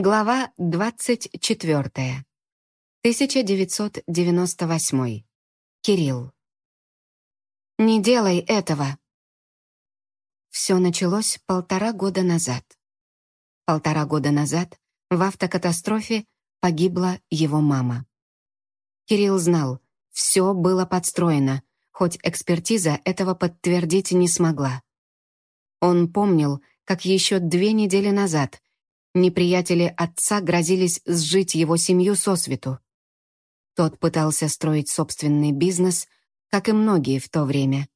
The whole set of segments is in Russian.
Глава 24. 1998. Кирилл. «Не делай этого!» Все началось полтора года назад. Полтора года назад в автокатастрофе погибла его мама. Кирилл знал, все было подстроено, хоть экспертиза этого подтвердить не смогла. Он помнил, как еще две недели назад неприятели отца грозились сжить его семью сосвету. Тот пытался строить собственный бизнес, как и многие в то время.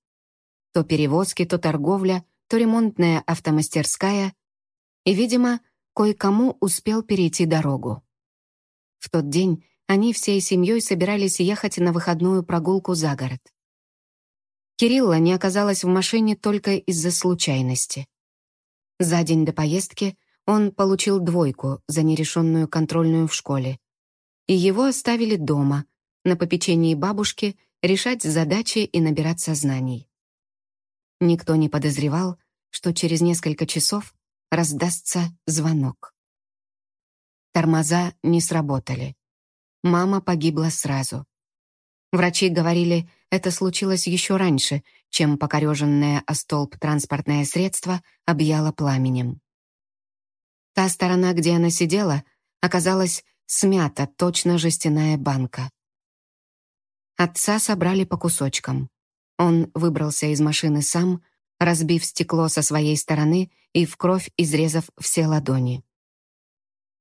То перевозки, то торговля, то ремонтная автомастерская. И, видимо, кое-кому успел перейти дорогу. В тот день они всей семьей собирались ехать на выходную прогулку за город. Кирилла не оказалась в машине только из-за случайности. За день до поездки он получил двойку за нерешенную контрольную в школе. И его оставили дома, на попечении бабушки, решать задачи и набираться знаний. Никто не подозревал, что через несколько часов раздастся звонок. Тормоза не сработали. Мама погибла сразу. Врачи говорили, это случилось еще раньше, чем покореженное о столб транспортное средство объяло пламенем. Та сторона, где она сидела, оказалась смята, точно жестяная банка. Отца собрали по кусочкам. Он выбрался из машины сам, разбив стекло со своей стороны и в кровь изрезав все ладони.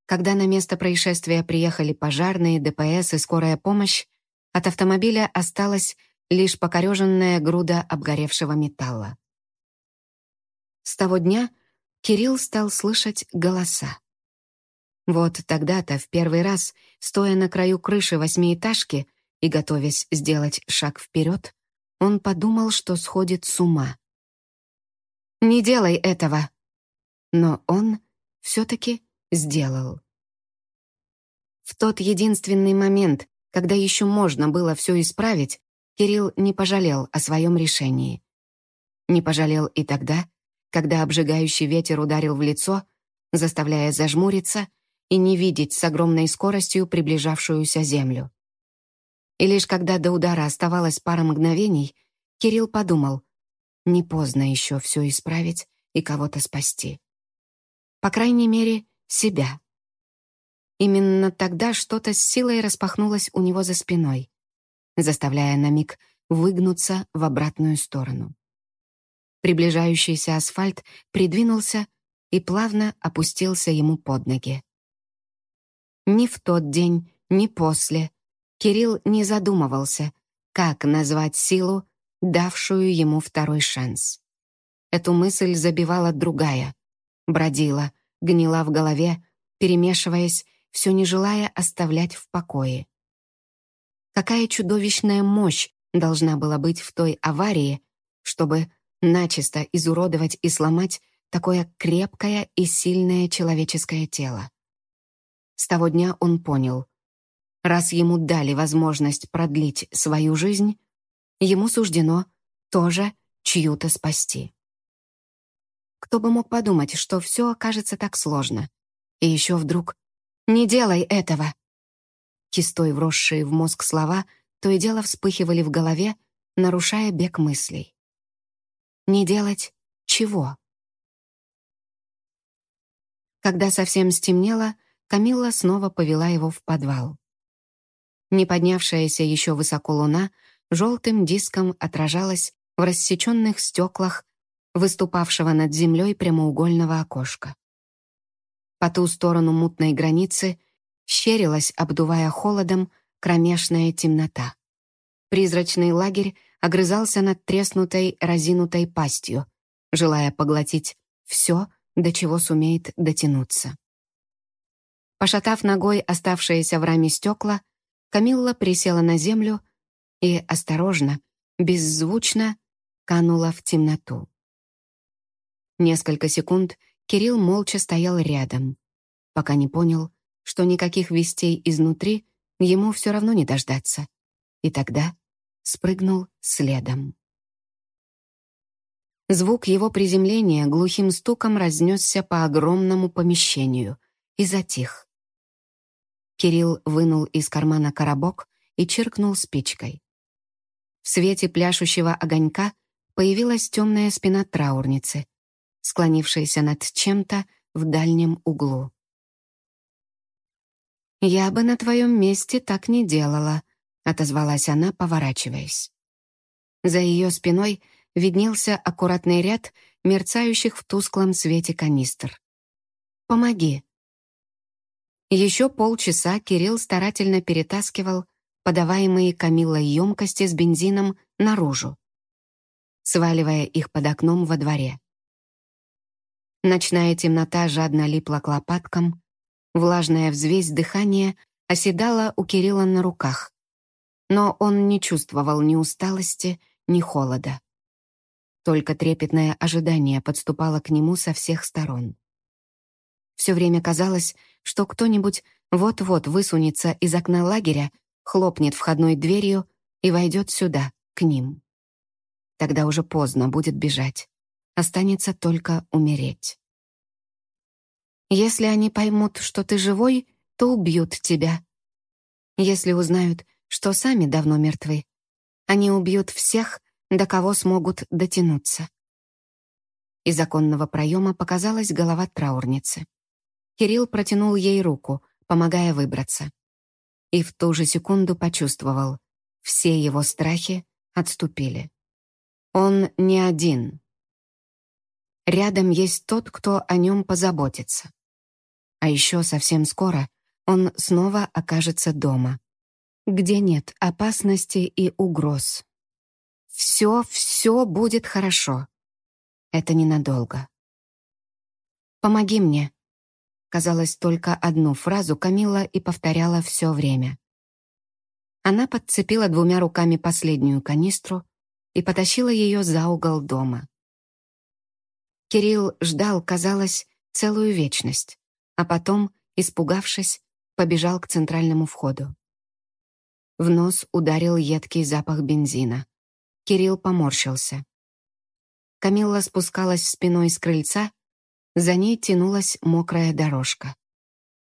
Когда на место происшествия приехали пожарные, ДПС и скорая помощь, от автомобиля осталась лишь покореженная груда обгоревшего металла. С того дня Кирилл стал слышать голоса. Вот тогда-то, в первый раз, стоя на краю крыши восьмиэтажки и готовясь сделать шаг вперед, он подумал, что сходит с ума. «Не делай этого!» Но он все-таки сделал. В тот единственный момент, когда еще можно было все исправить, Кирилл не пожалел о своем решении. Не пожалел и тогда, когда обжигающий ветер ударил в лицо, заставляя зажмуриться и не видеть с огромной скоростью приближавшуюся землю. И лишь когда до удара оставалось пара мгновений, Кирилл подумал, не поздно еще все исправить и кого-то спасти. По крайней мере, себя. Именно тогда что-то с силой распахнулось у него за спиной, заставляя на миг выгнуться в обратную сторону. Приближающийся асфальт придвинулся и плавно опустился ему под ноги. Ни в тот день, ни после Кирилл не задумывался, как назвать силу, давшую ему второй шанс. Эту мысль забивала другая, бродила, гнила в голове, перемешиваясь, все не желая оставлять в покое. Какая чудовищная мощь должна была быть в той аварии, чтобы начисто изуродовать и сломать такое крепкое и сильное человеческое тело. С того дня он понял, раз ему дали возможность продлить свою жизнь, ему суждено тоже чью-то спасти. Кто бы мог подумать, что все окажется так сложно. И еще вдруг «Не делай этого!» Кистой вросшие в мозг слова то и дело вспыхивали в голове, нарушая бег мыслей. Не делать чего? Когда совсем стемнело, Камилла снова повела его в подвал. Не поднявшаяся еще высоко луна желтым диском отражалась в рассеченных стеклах выступавшего над землей прямоугольного окошка. По ту сторону мутной границы щерилась, обдувая холодом, кромешная темнота. Призрачный лагерь огрызался над треснутой, разинутой пастью, желая поглотить все, до чего сумеет дотянуться. Пошатав ногой оставшиеся в раме стекла, Камилла присела на землю и осторожно, беззвучно канула в темноту. Несколько секунд Кирилл молча стоял рядом, пока не понял, что никаких вестей изнутри ему все равно не дождаться. И тогда спрыгнул следом. Звук его приземления глухим стуком разнесся по огромному помещению, и затих. Кирилл вынул из кармана коробок и чиркнул спичкой. В свете пляшущего огонька появилась темная спина траурницы, склонившаяся над чем-то в дальнем углу. «Я бы на твоем месте так не делала», — отозвалась она, поворачиваясь. За ее спиной виднелся аккуратный ряд мерцающих в тусклом свете канистр. «Помоги». Еще полчаса Кирилл старательно перетаскивал подаваемые Камиллой емкости с бензином наружу, сваливая их под окном во дворе. Ночная темнота жадно липла к лопаткам, влажная взвесь дыхания оседала у Кирилла на руках, но он не чувствовал ни усталости, ни холода. Только трепетное ожидание подступало к нему со всех сторон. Все время казалось, что кто-нибудь вот-вот высунется из окна лагеря, хлопнет входной дверью и войдет сюда, к ним. Тогда уже поздно будет бежать. Останется только умереть. Если они поймут, что ты живой, то убьют тебя. Если узнают, что сами давно мертвы, они убьют всех, до кого смогут дотянуться. Из законного проема показалась голова траурницы. Кирилл протянул ей руку, помогая выбраться. И в ту же секунду почувствовал, все его страхи отступили. Он не один. Рядом есть тот, кто о нем позаботится. А еще совсем скоро он снова окажется дома, где нет опасности и угроз. Все, все будет хорошо. Это ненадолго. «Помоги мне», Казалось, только одну фразу Камила и повторяла все время. Она подцепила двумя руками последнюю канистру и потащила ее за угол дома. Кирилл ждал, казалось, целую вечность, а потом, испугавшись, побежал к центральному входу. В нос ударил едкий запах бензина. Кирилл поморщился. Камилла спускалась спиной с крыльца за ней тянулась мокрая дорожка.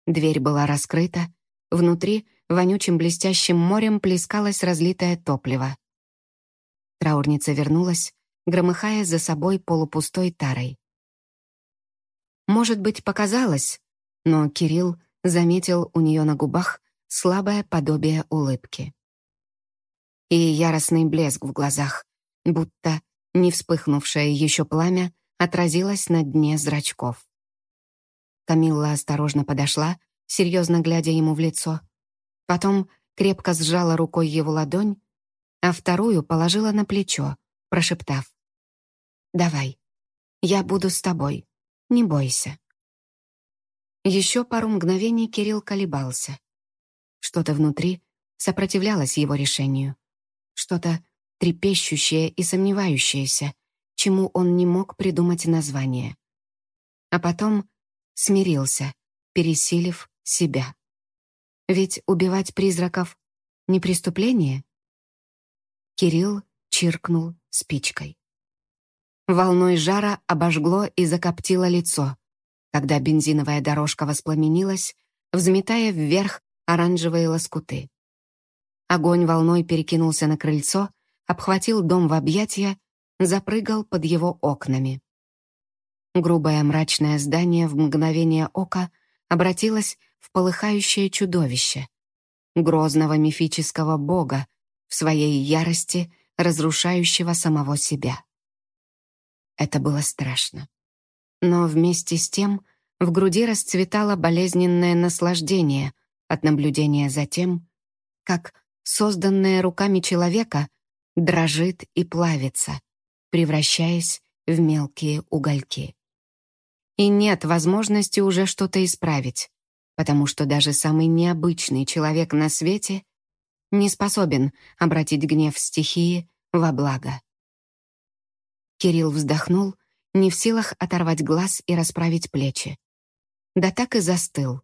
Дверь была раскрыта, внутри вонючим блестящим морем плескалось разлитое топливо. Траурница вернулась, громыхая за собой полупустой тарой. Может быть, показалось, но Кирилл заметил у нее на губах слабое подобие улыбки. И яростный блеск в глазах, будто не вспыхнувшее еще пламя отразилась на дне зрачков. Камилла осторожно подошла, серьезно глядя ему в лицо. Потом крепко сжала рукой его ладонь, а вторую положила на плечо, прошептав. «Давай, я буду с тобой, не бойся». Еще пару мгновений Кирилл колебался. Что-то внутри сопротивлялось его решению. Что-то трепещущее и сомневающееся, чему он не мог придумать название. А потом смирился, пересилив себя. Ведь убивать призраков — не преступление? Кирилл чиркнул спичкой. Волной жара обожгло и закоптило лицо, когда бензиновая дорожка воспламенилась, взметая вверх оранжевые лоскуты. Огонь волной перекинулся на крыльцо, обхватил дом в объятия запрыгал под его окнами. Грубое мрачное здание в мгновение ока обратилось в полыхающее чудовище, грозного мифического бога, в своей ярости разрушающего самого себя. Это было страшно. Но вместе с тем в груди расцветало болезненное наслаждение от наблюдения за тем, как созданное руками человека дрожит и плавится, превращаясь в мелкие угольки. И нет возможности уже что-то исправить, потому что даже самый необычный человек на свете не способен обратить гнев стихии во благо. Кирилл вздохнул, не в силах оторвать глаз и расправить плечи. Да так и застыл.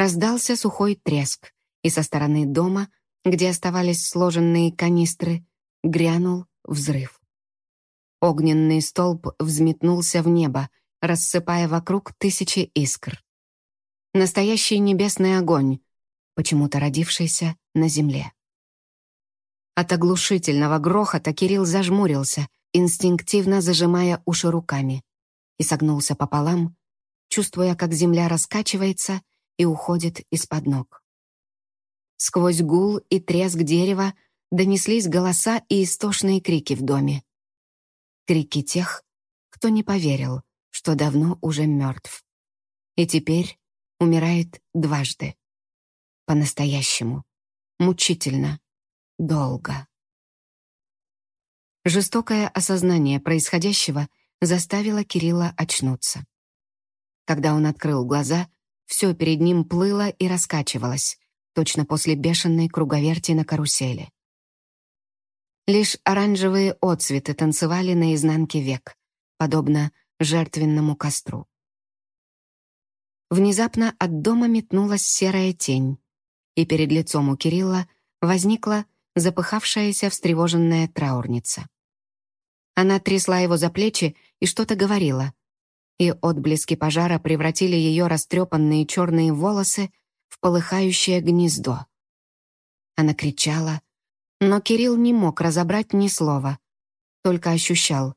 Раздался сухой треск, и со стороны дома, где оставались сложенные канистры, грянул взрыв. Огненный столб взметнулся в небо, рассыпая вокруг тысячи искр. Настоящий небесный огонь, почему-то родившийся на земле. От оглушительного грохота Кирилл зажмурился, инстинктивно зажимая уши руками, и согнулся пополам, чувствуя, как земля раскачивается и уходит из-под ног. Сквозь гул и треск дерева донеслись голоса и истошные крики в доме. Крики тех, кто не поверил, что давно уже мертв. И теперь умирает дважды. По-настоящему. Мучительно. Долго. Жестокое осознание происходящего заставило Кирилла очнуться. Когда он открыл глаза, все перед ним плыло и раскачивалось, точно после бешеной круговерти на карусели. Лишь оранжевые отцветы танцевали на изнанке век, подобно жертвенному костру. Внезапно от дома метнулась серая тень, и перед лицом у Кирилла возникла запыхавшаяся встревоженная траурница. Она трясла его за плечи и что-то говорила, и отблески пожара превратили ее растрепанные черные волосы в полыхающее гнездо. Она кричала, но Кирилл не мог разобрать ни слова, только ощущал,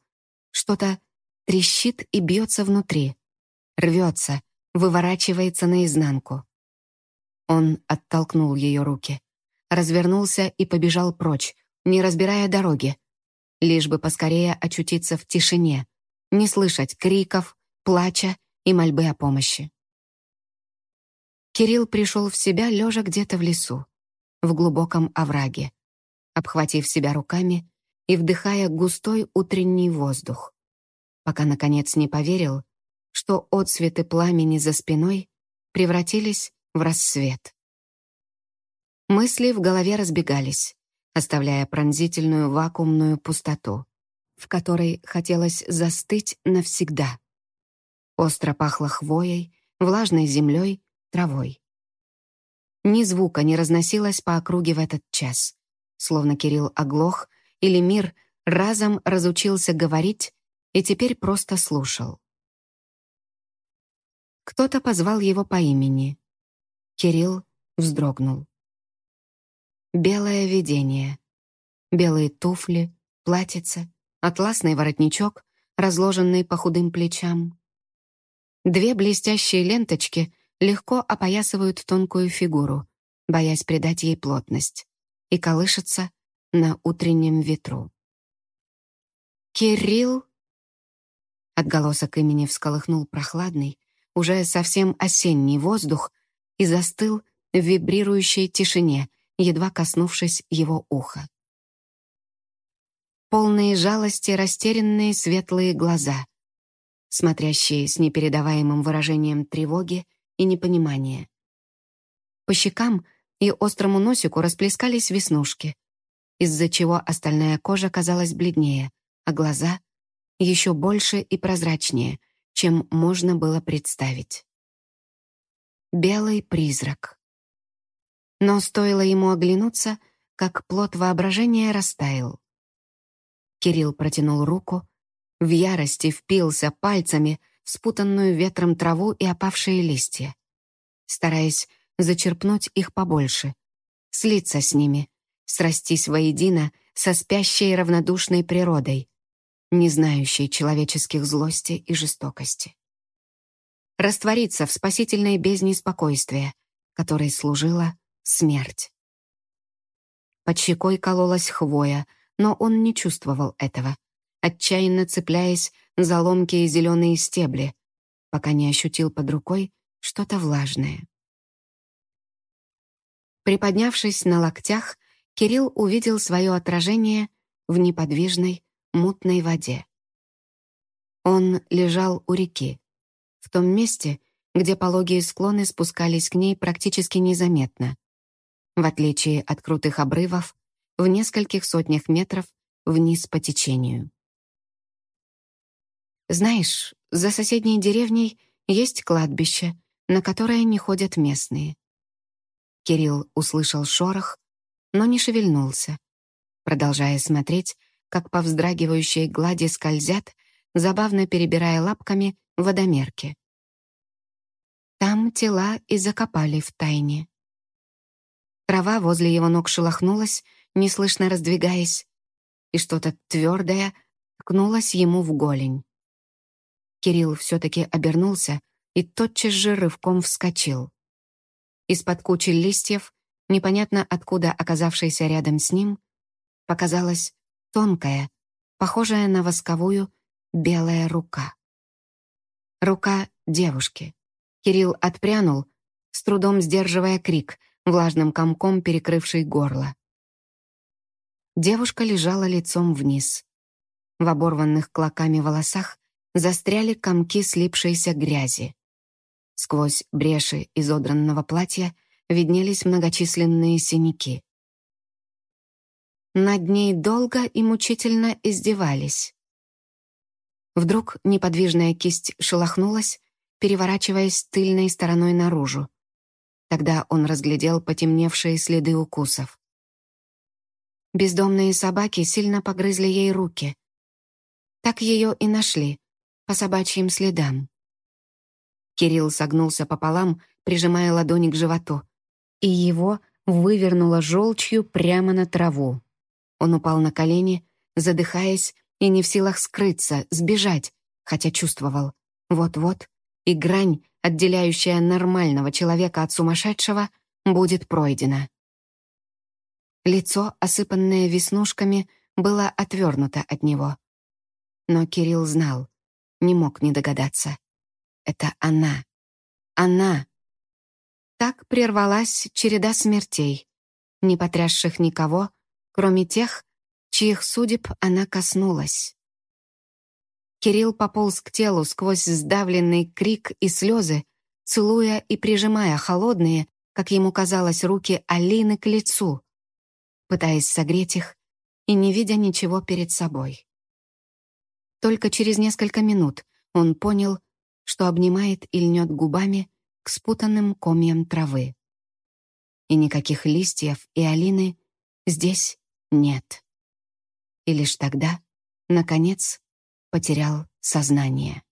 что-то трещит и бьется внутри, рвется, выворачивается наизнанку. Он оттолкнул ее руки, развернулся и побежал прочь, не разбирая дороги, лишь бы поскорее очутиться в тишине, не слышать криков, плача и мольбы о помощи. Кирилл пришел в себя, лежа где-то в лесу, в глубоком овраге, обхватив себя руками и вдыхая густой утренний воздух, пока, наконец, не поверил, что отсветы пламени за спиной превратились в рассвет. Мысли в голове разбегались, оставляя пронзительную вакуумную пустоту, в которой хотелось застыть навсегда. Остро пахло хвоей, влажной землей, травой. Ни звука не разносилось по округе в этот час, словно Кирилл оглох или мир разом разучился говорить и теперь просто слушал. Кто-то позвал его по имени. Кирилл вздрогнул. Белое видение. Белые туфли, платьице, атласный воротничок, разложенный по худым плечам. Две блестящие ленточки легко опоясывают тонкую фигуру, боясь придать ей плотность, и колышется на утреннем ветру. «Кирилл?» Отголосок имени всколыхнул прохладный, уже совсем осенний воздух и застыл в вибрирующей тишине, едва коснувшись его уха. Полные жалости растерянные светлые глаза, смотрящие с непередаваемым выражением тревоги и непонимания. По щекам и острому носику расплескались веснушки, из-за чего остальная кожа казалась бледнее, а глаза — еще больше и прозрачнее — чем можно было представить. Белый призрак. Но стоило ему оглянуться, как плод воображения растаял. Кирилл протянул руку, в ярости впился пальцами в спутанную ветром траву и опавшие листья, стараясь зачерпнуть их побольше, слиться с ними, срастись воедино со спящей равнодушной природой, не знающей человеческих злости и жестокости. Раствориться в спасительной бездне спокойствия, которой служила смерть. Под щекой кололась хвоя, но он не чувствовал этого, отчаянно цепляясь за ломкие зеленые стебли, пока не ощутил под рукой что-то влажное. Приподнявшись на локтях, Кирилл увидел свое отражение в неподвижной, мутной воде. Он лежал у реки, в том месте, где пологие склоны спускались к ней практически незаметно, в отличие от крутых обрывов в нескольких сотнях метров вниз по течению. Знаешь, за соседней деревней есть кладбище, на которое не ходят местные. Кирилл услышал шорох, но не шевельнулся, продолжая смотреть как по вздрагивающей глади скользят, забавно перебирая лапками, водомерки. Там тела и закопали в тайне. Трава возле его ног шелохнулась, неслышно раздвигаясь, и что-то твердое ткнулось ему в голень. Кирилл все-таки обернулся и тотчас же рывком вскочил. Из-под кучи листьев, непонятно откуда оказавшейся рядом с ним, показалась тонкая, похожая на восковую, белая рука. Рука девушки. Кирилл отпрянул, с трудом сдерживая крик, влажным комком перекрывший горло. Девушка лежала лицом вниз. В оборванных клоками волосах застряли комки слипшейся грязи. Сквозь бреши изодранного платья виднелись многочисленные синяки. Над ней долго и мучительно издевались. Вдруг неподвижная кисть шелохнулась, переворачиваясь тыльной стороной наружу. Тогда он разглядел потемневшие следы укусов. Бездомные собаки сильно погрызли ей руки. Так ее и нашли, по собачьим следам. Кирилл согнулся пополам, прижимая ладони к животу, и его вывернуло желчью прямо на траву. Он упал на колени, задыхаясь и не в силах скрыться, сбежать, хотя чувствовал. Вот-вот, и грань, отделяющая нормального человека от сумасшедшего, будет пройдена. Лицо, осыпанное веснушками, было отвернуто от него. Но Кирилл знал, не мог не догадаться. Это она. Она. Так прервалась череда смертей, не потрясших никого, кроме тех, чьих судеб она коснулась. Кирилл пополз к телу сквозь сдавленный крик и слезы, целуя и прижимая холодные, как ему казалось, руки Алины к лицу пытаясь согреть их и не видя ничего перед собой. Только через несколько минут он понял, что обнимает и льнет губами к спутанным комьям травы. И никаких листьев и Алины здесь нет. И лишь тогда, наконец, потерял сознание.